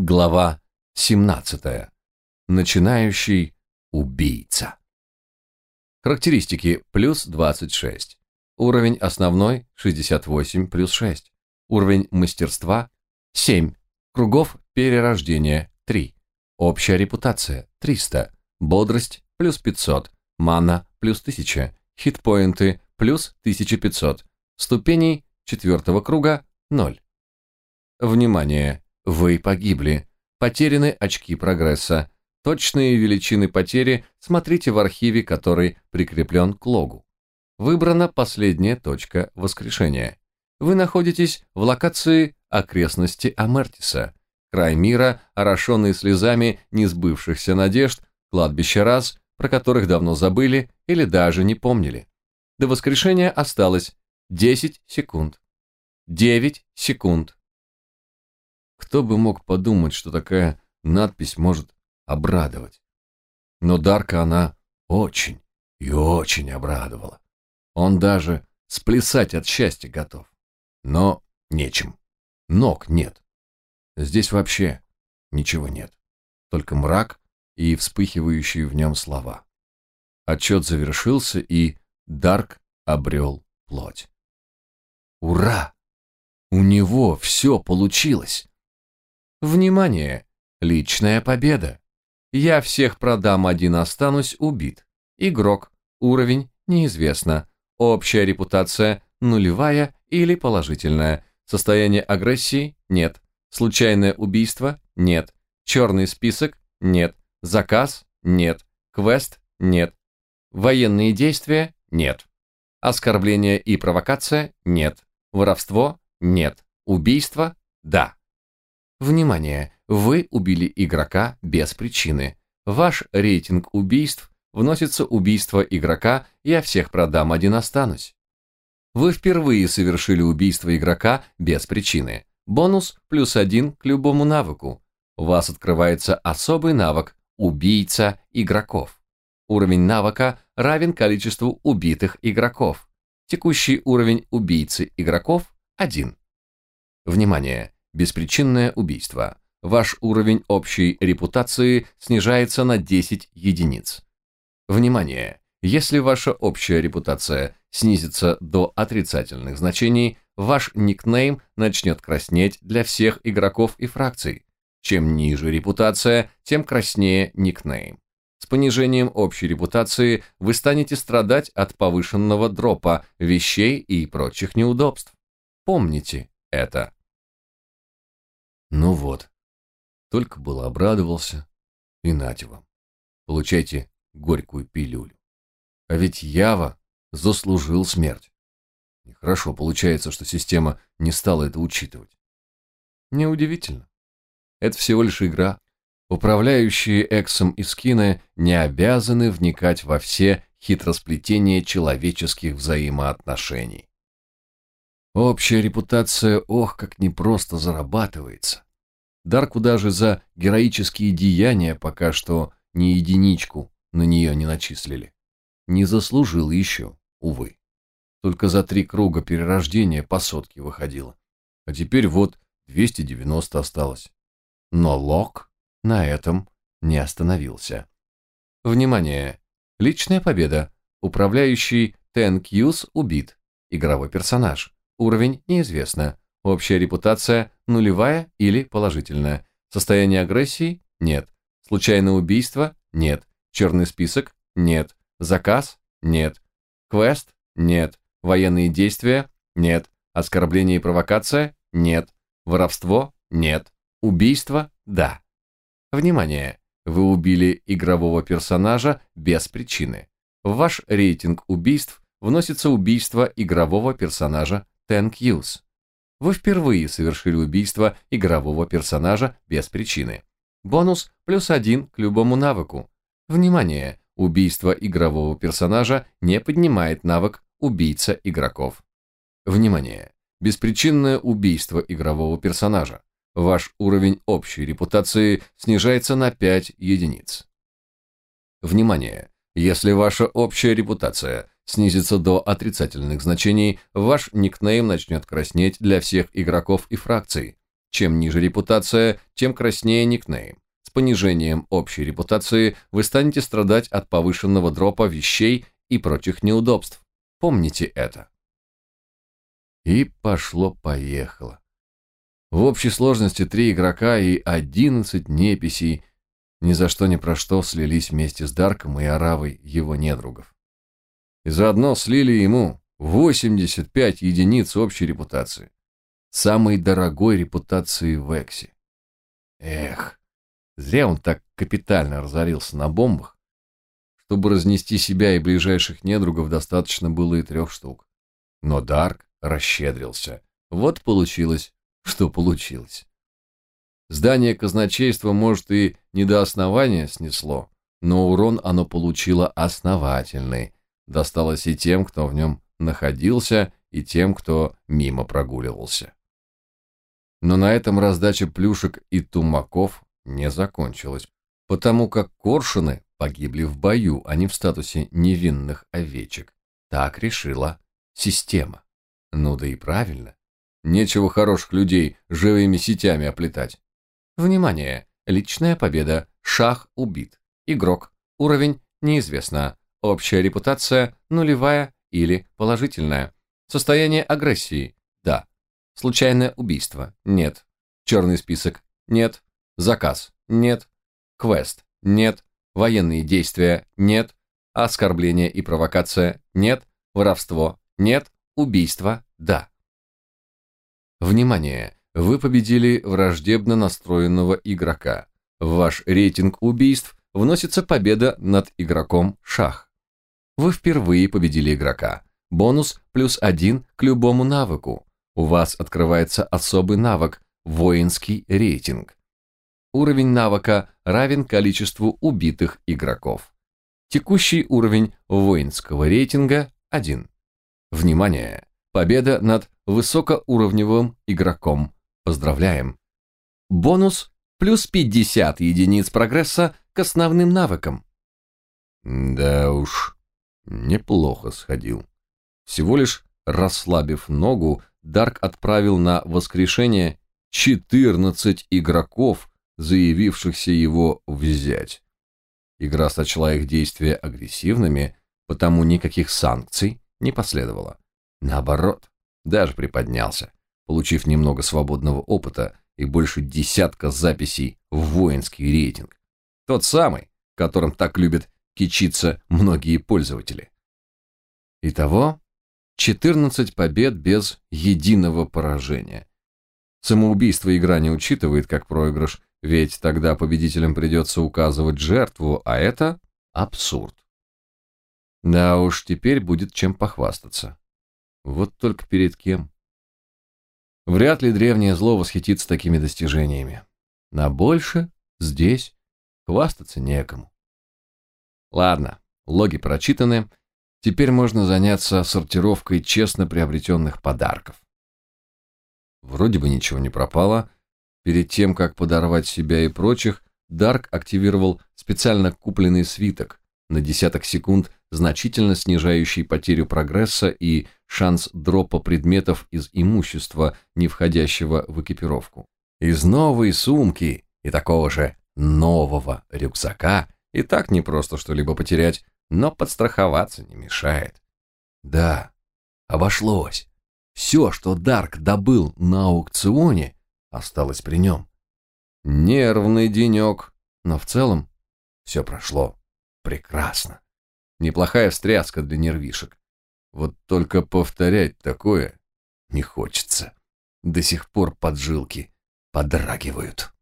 Глава 17. Начинающий убийца. Характеристики плюс 26. Уровень основной 68 плюс 6. Уровень мастерства 7. Кругов перерождения 3. Общая репутация 300. Бодрость плюс 500. Мана плюс 1000. Хитпоинты плюс 1500. Ступеней четвертого круга 0. Внимание! Вы погибли. Потеряны очки прогресса. Точные величины потери смотрите в архиве, который прикреплен к логу. Выбрана последняя точка воскрешения. Вы находитесь в локации окрестности Амертиса. Край мира, орошенный слезами несбывшихся надежд, кладбище раз, про которых давно забыли или даже не помнили. До воскрешения осталось 10 секунд. 9 секунд. Кто бы мог подумать, что такая надпись может обрадовать. Но Дарка она очень и очень обрадовала. Он даже сплясать от счастья готов. Но нечем. Ног нет. Здесь вообще ничего нет. Только мрак и вспыхивающие в нем слова. Отчет завершился, и Дарк обрел плоть. Ура! У него все получилось! Внимание! Личная победа. Я всех продам, один останусь убит. Игрок. Уровень неизвестно. Общая репутация нулевая или положительная. Состояние агрессии нет. Случайное убийство нет. Черный список нет. Заказ нет. Квест нет. Военные действия нет. Оскорбление и провокация нет. Воровство нет. Убийство да. Внимание! Вы убили игрока без причины. Ваш рейтинг убийств вносится убийство игрока, я всех продам, один останусь. Вы впервые совершили убийство игрока без причины. Бонус плюс один к любому навыку. У вас открывается особый навык «Убийца игроков». Уровень навыка равен количеству убитых игроков. Текущий уровень убийцы игроков – 1. Внимание! Беспричинное убийство. Ваш уровень общей репутации снижается на 10 единиц. Внимание! Если ваша общая репутация снизится до отрицательных значений, ваш никнейм начнет краснеть для всех игроков и фракций. Чем ниже репутация, тем краснее никнейм. С понижением общей репутации вы станете страдать от повышенного дропа, вещей и прочих неудобств. Помните это. Ну вот, только было обрадовался, и нате вам, получайте горькую пилюлю. А ведь Ява заслужил смерть. Нехорошо получается, что система не стала это учитывать. Неудивительно. Это всего лишь игра. Управляющие Эксом и Скины не обязаны вникать во все хитросплетения человеческих взаимоотношений. Общая репутация, ох, как непросто зарабатывается. Дарку даже за героические деяния пока что ни единичку на нее не начислили. Не заслужил еще, увы. Только за три круга перерождения по сотке выходило. А теперь вот 290 осталось. Но Лок на этом не остановился. Внимание! Личная победа. Управляющий Тенкьюз убит. Игровой персонаж. Уровень неизвестно. Общая репутация нулевая или положительная. Состояние агрессии нет. Случайное убийство нет. Черный список нет. Заказ нет. Квест нет. Военные действия нет. Оскорбление и провокация нет. Воровство нет. Убийство да. Внимание! Вы убили игрового персонажа без причины. В ваш рейтинг убийств вносится убийство игрового персонажа Yous. Вы впервые совершили убийство игрового персонажа без причины. Бонус плюс один к любому навыку. Внимание! Убийство игрового персонажа не поднимает навык «Убийца игроков». Внимание! Беспричинное убийство игрового персонажа. Ваш уровень общей репутации снижается на 5 единиц. Внимание! Если ваша общая репутация снизится до отрицательных значений, ваш никнейм начнет краснеть для всех игроков и фракций. Чем ниже репутация, тем краснее никнейм. С понижением общей репутации вы станете страдать от повышенного дропа вещей и прочих неудобств. Помните это. И пошло-поехало. В общей сложности три игрока и одиннадцать неписей ни за что ни про что слились вместе с Дарком и Аравой его недругов. И заодно слили ему 85 единиц общей репутации. Самой дорогой репутации в Эксе. Эх, зря он так капитально разорился на бомбах. Чтобы разнести себя и ближайших недругов, достаточно было и трех штук. Но Дарк расщедрился. Вот получилось, что получилось. Здание казначейства, может, и не до основания снесло, но урон оно получило основательный. Досталось и тем, кто в нем находился, и тем, кто мимо прогуливался. Но на этом раздача плюшек и тумаков не закончилась, потому как коршуны погибли в бою, а не в статусе невинных овечек. Так решила система. Ну да и правильно. Нечего хороших людей живыми сетями оплетать. Внимание! Личная победа. Шах убит. Игрок. Уровень неизвестно. Общая репутация нулевая или положительная. Состояние агрессии. Да. Случайное убийство. Нет. Черный список. Нет. Заказ. Нет. Квест. Нет. Военные действия. Нет. Оскорбление и провокация. Нет. Воровство. Нет. Убийство. Да. Внимание! Вы победили враждебно настроенного игрока. В ваш рейтинг убийств вносится победа над игроком шах. Вы впервые победили игрока. Бонус плюс один к любому навыку. У вас открывается особый навык – воинский рейтинг. Уровень навыка равен количеству убитых игроков. Текущий уровень воинского рейтинга – 1. Внимание! Победа над высокоуровневым игроком. Поздравляем. Бонус плюс 50 единиц прогресса к основным навыкам. Да уж, неплохо сходил. Всего лишь расслабив ногу, Дарк отправил на воскрешение 14 игроков, заявившихся его взять. Игра сочла их действия агрессивными, потому никаких санкций не последовало. Наоборот, даже приподнялся, получив немного свободного опыта и больше десятка записей в воинский рейтинг. Тот самый, которым так любят кичиться многие пользователи. Итого 14 побед без единого поражения. Самоубийство игра не учитывает как проигрыш, ведь тогда победителям придется указывать жертву, а это абсурд. Да уж, теперь будет чем похвастаться. Вот только перед кем? Вряд ли древнее зло восхитится такими достижениями. На больше здесь хвастаться некому. Ладно, логи прочитаны, теперь можно заняться сортировкой честно приобретенных подарков. Вроде бы ничего не пропало. Перед тем, как подорвать себя и прочих, Дарк активировал специально купленный свиток, на десяток секунд значительно снижающий потерю прогресса и шанс дропа предметов из имущества, не входящего в экипировку. Из новой сумки и такого же нового рюкзака и так не просто что-либо потерять, но подстраховаться не мешает. Да, обошлось. Все, что Дарк добыл на аукционе, осталось при нем. Нервный денек, но в целом все прошло прекрасно. Неплохая встряска для нервишек. Вот только повторять такое не хочется. До сих пор поджилки подрагивают.